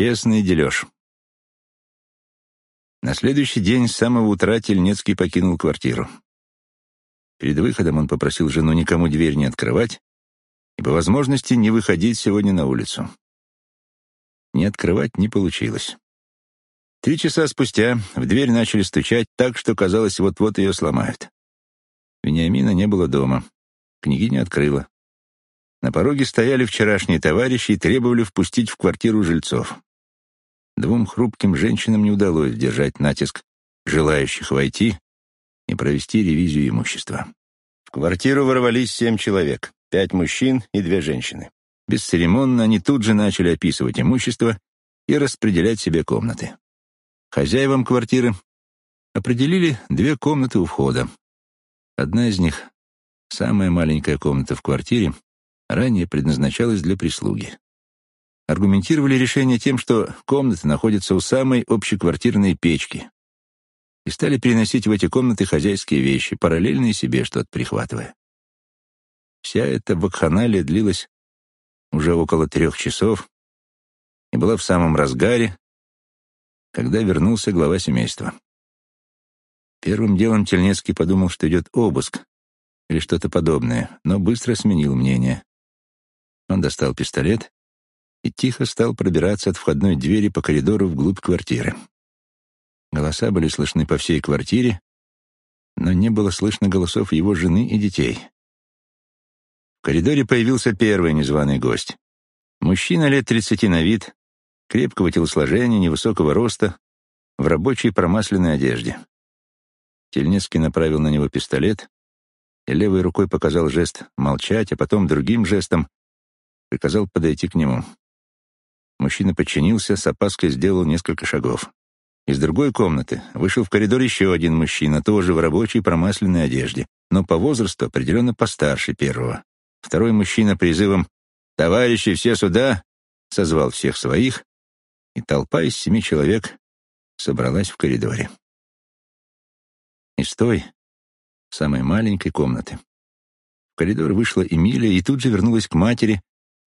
Честный дележ. На следующий день с самого утра Тельнецкий покинул квартиру. Перед выходом он попросил жену никому дверь не открывать и по возможности не выходить сегодня на улицу. Не открывать не получилось. Три часа спустя в дверь начали стучать так, что казалось, вот-вот ее сломают. Вениамина не было дома. Княгиня открыла. На пороге стояли вчерашние товарищи и требовали впустить в квартиру жильцов. Двум хрупким женщинам не удалось держать натиск желающих войти и провести ревизию имущества. В квартиру ворвались семь человек, пять мужчин и две женщины. Бесцеремонно они тут же начали описывать имущество и распределять себе комнаты. Хозяевам квартиры определили две комнаты у входа. Одна из них, самая маленькая комната в квартире, ранее предназначалась для прислуги. Аргументировали решение тем, что комната находится у самой общеквартирной печки, и стали переносить в эти комнаты хозяйские вещи, параллельные себе что-то прихватывая. Вся эта вакханалия длилась уже около трех часов и была в самом разгаре, когда вернулся глава семейства. Первым делом Тельнецкий подумал, что идет обыск или что-то подобное, но быстро сменил мнение. Он достал пистолет и тихо стал пробираться от входной двери по коридору вглубь квартиры. Голоса были слышны по всей квартире, но не было слышно голосов его жены и детей. В коридоре появился первый незваный гость. Мужчина лет тридцати на вид, крепкого телосложения, невысокого роста, в рабочей промасленной одежде. Тельнецкий направил на него пистолет и левой рукой показал жест молчать, а потом другим жестом приказал подойти к нему. Мужчина подчинился, с опаской сделал несколько шагов. Из другой комнаты вышел в коридор еще один мужчина, тоже в рабочей промасленной одежде, но по возрасту определенно постарше первого. Второй мужчина призывом «Товарищи, все сюда!» созвал всех своих, и толпа из семи человек собралась в коридоре. Из той, самой маленькой комнаты, в коридор вышла Эмилия и тут же вернулась к матери,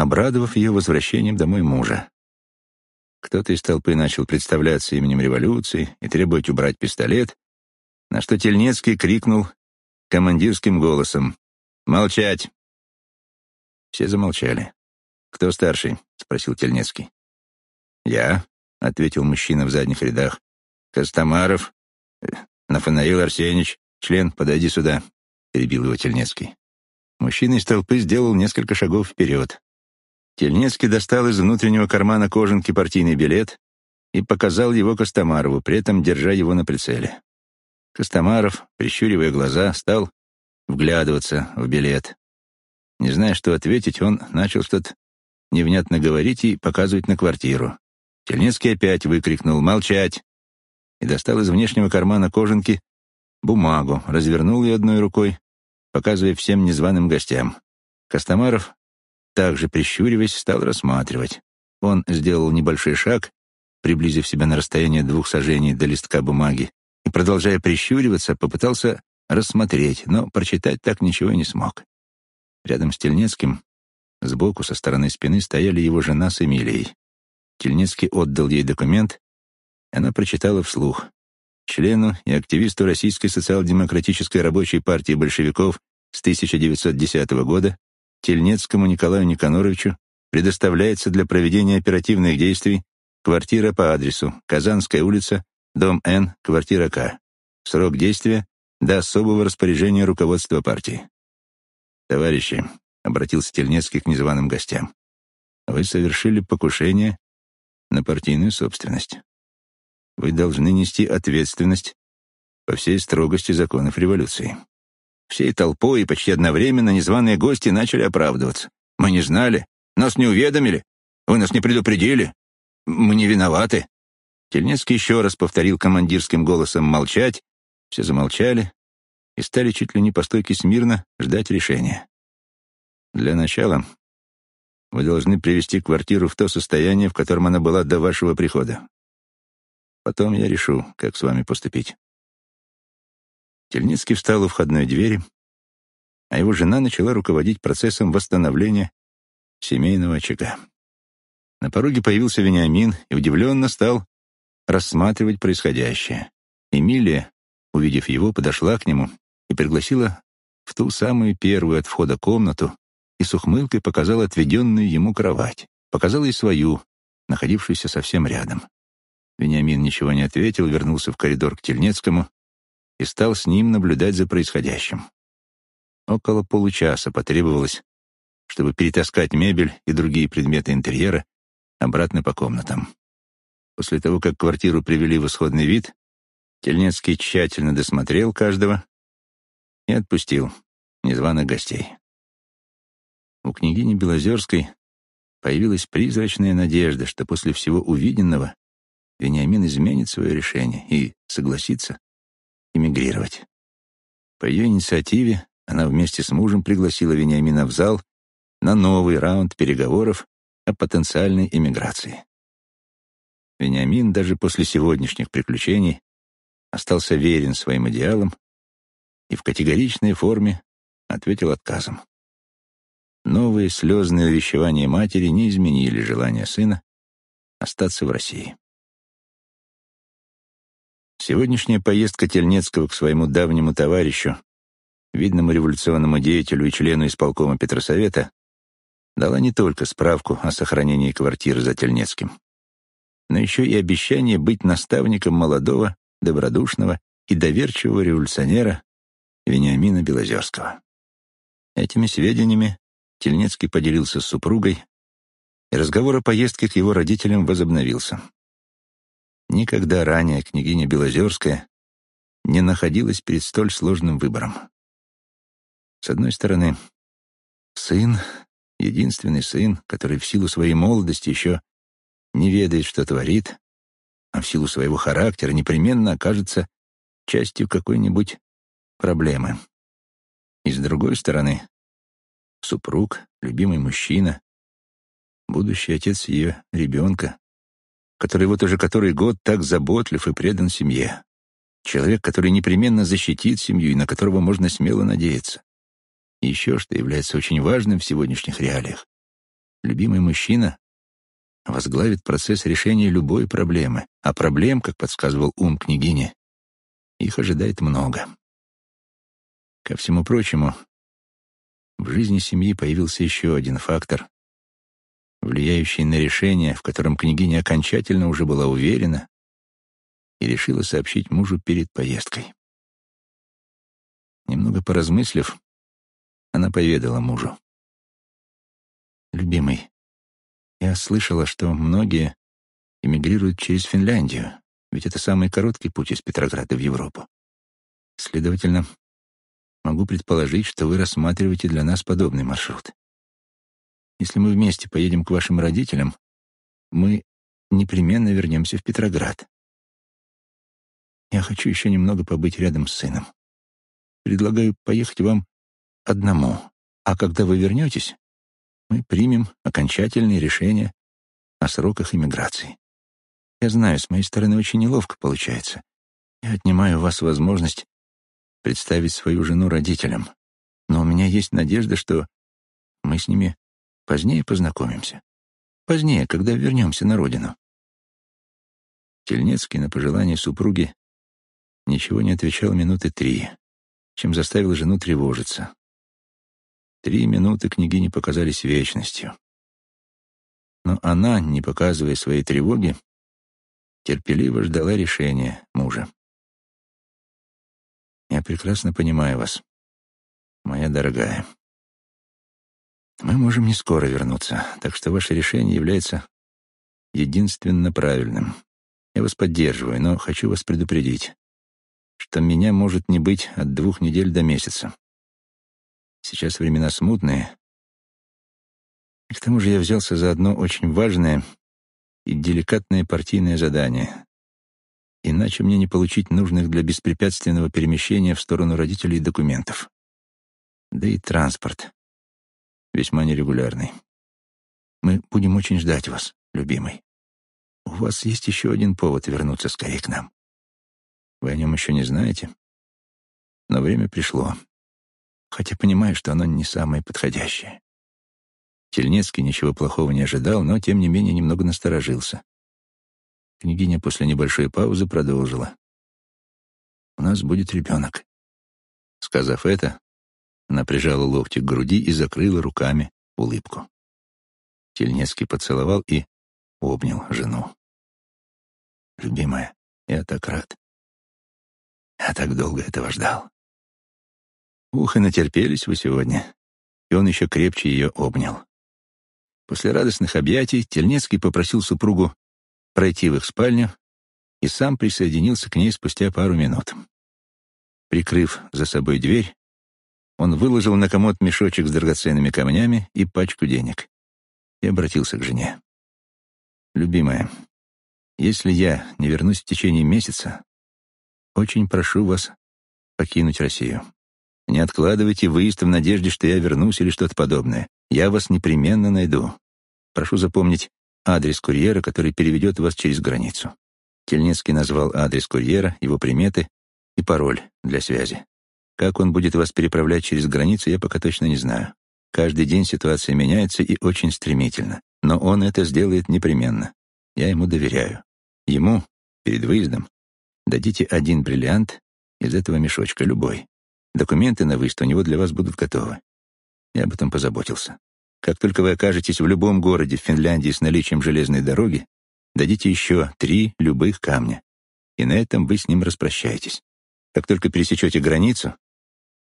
обрадовав ее возвращением домой мужа. Кто-то из толпы начал представляться именем революции и требовать убрать пистолет, на что Тельнецкий крикнул командирским голосом «Молчать!». Все замолчали. «Кто старший?» — спросил Тельнецкий. «Я», — ответил мужчина в задних рядах. «Костомаров, э, Нафанаил Арсеньевич, член, подойди сюда», — перебил его Тельнецкий. Мужчина из толпы сделал несколько шагов вперед. Тельнецкий достал из внутреннего кармана кожанки партийный билет и показал его Костомарову, при этом держа его на прицеле. Костомаров, прищуривая глаза, стал вглядываться в билет. Не зная, что ответить, он начал что-то невнятно говорить и показывать на квартиру. Тельнецкий опять выкрикнул «Молчать!» и достал из внешнего кармана кожанки бумагу, развернул ее одной рукой, показывая всем незваным гостям. Костомаров также, прищуриваясь, стал рассматривать. Он сделал небольшой шаг, приблизив себя на расстояние двух сажений до листка бумаги, и, продолжая прищуриваться, попытался рассмотреть, но прочитать так ничего не смог. Рядом с Тельнецким, сбоку, со стороны спины, стояли его жена с Эмилией. Тельнецкий отдал ей документ, и она прочитала вслух. Члену и активисту Российской социал-демократической рабочей партии большевиков с 1910 года Тельнецкому Николаю Никаноровичу предоставляется для проведения оперативных действий квартира по адресу Казанская улица, дом Н, квартира К. Срок действия до особого распоряжения руководства партии. «Товарищи», — обратился Тельнецкий к незваным гостям, «вы совершили покушение на партийную собственность. Вы должны нести ответственность по всей строгости законов революции. Всей толпой и почти одновременно незваные гости начали оправдываться. «Мы не знали. Нас не уведомили. Вы нас не предупредили. Мы не виноваты». Тельнецкий еще раз повторил командирским голосом молчать. Все замолчали и стали чуть ли не по стойке смирно ждать решения. Для начала вы должны привести квартиру в то состояние, в котором она была до вашего прихода. Потом я решу, как с вами поступить. Тельницкий встал у входной двери, а его жена начала руководить процессом восстановления семейного очага. На пороге появился Вениамин и удивленно стал рассматривать происходящее. Эмилия, увидев его, подошла к нему и пригласила в ту самую первую от входа комнату и с ухмылкой показала отведенную ему кровать. Показала и свою, находившуюся совсем рядом. Вениамин ничего не ответил, вернулся в коридор к Тельнецкому и стал с ним наблюдать за происходящим. Около получаса потребовалось, чтобы перетаскать мебель и другие предметы интерьера обратно по комнатам. После того, как квартиру привели в исходный вид, Тельнецкий тщательно досмотрел каждого и отпустил незваных гостей. У княгини Белозерской появилась призрачная надежда, что после всего увиденного Вениамин изменит свое решение и согласится эмигрировать. По ее инициативе она вместе с мужем пригласила Вениамина в зал на новый раунд переговоров о потенциальной эмиграции. Вениамин даже после сегодняшних приключений остался верен своим идеалам и в категоричной форме ответил отказом. Новые слезные увещевания матери не изменили желание сына остаться в России. Сегодняшняя поездка Тельнецкого к своему давнему товарищу, видному революционному деятелю и члену исполкома Петросовета, дала не только справку о сохранении квартиры за Тельнецким, но еще и обещание быть наставником молодого, добродушного и доверчивого революционера Вениамина Белозерского. Этими сведениями Тельнецкий поделился с супругой, и разговор о поездке к его родителям возобновился. Никогда ранее княгиня Белозерская не находилась перед столь сложным выбором. С одной стороны, сын, единственный сын, который в силу своей молодости еще не ведает, что творит, а в силу своего характера непременно окажется частью какой-нибудь проблемы. И с другой стороны, супруг, любимый мужчина, будущий отец ее ребенка, который вот уже который год так заботлив и предан семье. Человек, который непременно защитит семью и на которого можно смело надеяться. И еще что является очень важным в сегодняшних реалиях. Любимый мужчина возглавит процесс решения любой проблемы, а проблем, как подсказывал ум княгини, их ожидает много. Ко всему прочему, в жизни семьи появился еще один фактор, влияющий на решение, в котором княгиня окончательно уже была уверена и решила сообщить мужу перед поездкой. Немного поразмыслив, она поведала мужу. «Любимый, я слышала, что многие эмигрируют через Финляндию, ведь это самый короткий путь из Петрограда в Европу. Следовательно, могу предположить, что вы рассматриваете для нас подобный маршрут. Если мы вместе поедем к вашим родителям, мы непременно вернемся в Петроград. Я хочу еще немного побыть рядом с сыном. Предлагаю поехать вам одному, а когда вы вернетесь, мы примем окончательное решение о сроках иммиграции. Я знаю, с моей стороны очень неловко получается. Я отнимаю у вас возможность представить свою жену родителям, но у меня есть надежда, что мы с ними Позднее познакомимся. Позднее, когда вернемся на родину. Тельнецкий на пожелание супруги ничего не отвечал минуты три, чем заставил жену тревожиться. Три минуты княгине показались вечностью. Но она, не показывая своей тревоги, терпеливо ждала решения мужа. «Я прекрасно понимаю вас, моя дорогая», мы можем не скоро вернуться, так что ваше решение является единственно правильным. Я вас поддерживаю, но хочу вас предупредить, что меня может не быть от двух недель до месяца. Сейчас времена смутные. И к тому же я взялся за одно очень важное и деликатное партийное задание. Иначе мне не получить нужных для беспрепятственного перемещения в сторону родителей документов. Да и транспорт весьма нерегулярный. Мы будем очень ждать вас, любимый. У вас есть еще один повод вернуться скорее к нам. Вы о нем еще не знаете, но время пришло, хотя понимаю, что оно не самое подходящее. Тельнецкий ничего плохого не ожидал, но, тем не менее, немного насторожился. Княгиня после небольшой паузы продолжила. «У нас будет ребенок». Сказав это, она прижала локти к груди и закрыла руками улыбку. Тельнецкий поцеловал и обнял жену. «Любимая, я так рад. Я так долго этого ждал. Ух, и натерпелись вы сегодня». И он еще крепче ее обнял. После радостных объятий Тельнецкий попросил супругу пройти в их спальню и сам присоединился к ней спустя пару минут. Прикрыв за собой дверь, он выложил на комод мешочек с драгоценными камнями и пачку денег и обратился к жене. «Любимая, если я не вернусь в течение месяца, очень прошу вас покинуть Россию. Не откладывайте выезд в надежде, что я вернусь или что-то подобное. Я вас непременно найду. Прошу запомнить адрес курьера, который переведет вас через границу». Тельнецкий назвал адрес курьера, его приметы и пароль для связи. Как он будет вас переправлять через границу, я пока точно не знаю. Каждый день ситуация меняется и очень стремительно. Но он это сделает непременно. Я ему доверяю. Ему, перед выездом, дадите один бриллиант из этого мешочка, любой. Документы на выезд у него для вас будут готовы. Я об этом позаботился. Как только вы окажетесь в любом городе в Финляндии с наличием железной дороги, дадите еще три любых камня. И на этом вы с ним распрощаетесь. Как только пересечете границу,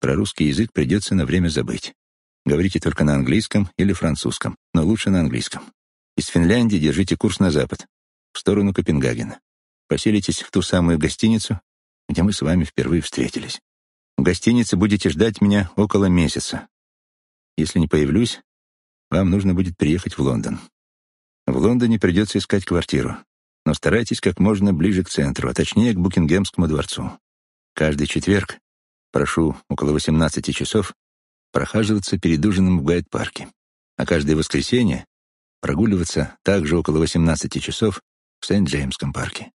про русский язык придется на время забыть. Говорите только на английском или французском, но лучше на английском. Из Финляндии держите курс на запад, в сторону Копенгагена. Поселитесь в ту самую гостиницу, где мы с вами впервые встретились. В гостинице будете ждать меня около месяца. Если не появлюсь, вам нужно будет приехать в Лондон. В Лондоне придется искать квартиру, но старайтесь как можно ближе к центру, а точнее к Букингемскому дворцу. Каждый четверг, прошу, около 18 часов, прохаживаться перед ужином в гайд-парке, а каждое воскресенье прогуливаться также около 18 часов в Сент-Джеймском парке.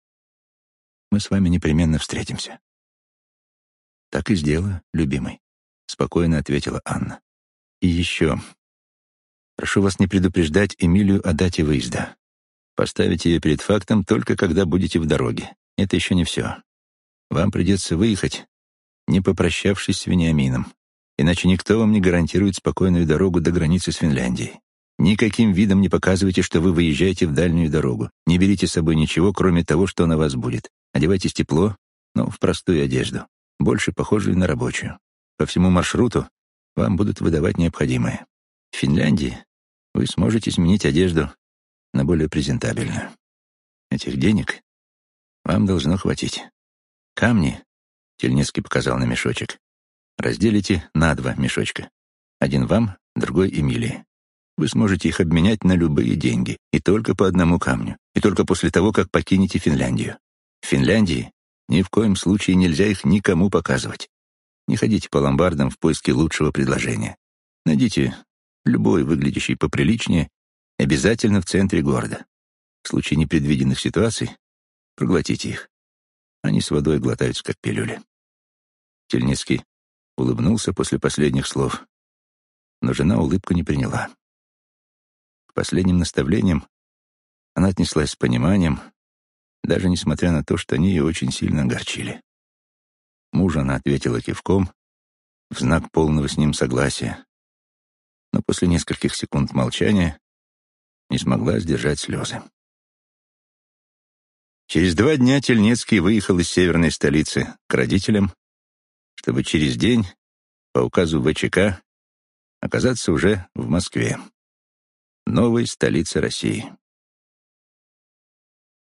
Мы с вами непременно встретимся. Так и сделаю, любимый, спокойно ответила Анна. И еще. Прошу вас не предупреждать Эмилию о дате выезда. Поставить ее перед фактом только когда будете в дороге. Это еще не все. Вам придется выехать, не попрощавшись с Вениамином. Иначе никто вам не гарантирует спокойную дорогу до границы с Финляндией. Никаким видом не показывайте, что вы выезжаете в дальнюю дорогу. Не берите с собой ничего, кроме того, что на вас будет. Одевайтесь тепло, но в простую одежду, больше похожую на рабочую. По всему маршруту вам будут выдавать необходимое. В Финляндии вы сможете сменить одежду на более презентабельную. Этих денег вам должно хватить. Камни, Тельнецкий показал на мешочек, разделите на два мешочка. Один вам, другой Эмилии. Вы сможете их обменять на любые деньги, и только по одному камню, и только после того, как покинете Финляндию. В Финляндии ни в коем случае нельзя их никому показывать. Не ходите по ломбардам в поиске лучшего предложения. Найдите любой, выглядящий поприличнее, обязательно в центре города. В случае непредвиденных ситуаций проглотите их. Они с водой глотаются, как пилюли. Тельницкий улыбнулся после последних слов, но жена улыбку не приняла. К последним наставлениям она отнеслась с пониманием, даже несмотря на то, что они ее очень сильно огорчили. Мужа она ответила кивком в знак полного с ним согласия, но после нескольких секунд молчания не смогла сдержать слезы. Через два дня Тельнецкий выехал из северной столицы к родителям, чтобы через день, по указу ВЧК, оказаться уже в Москве, новой столице России.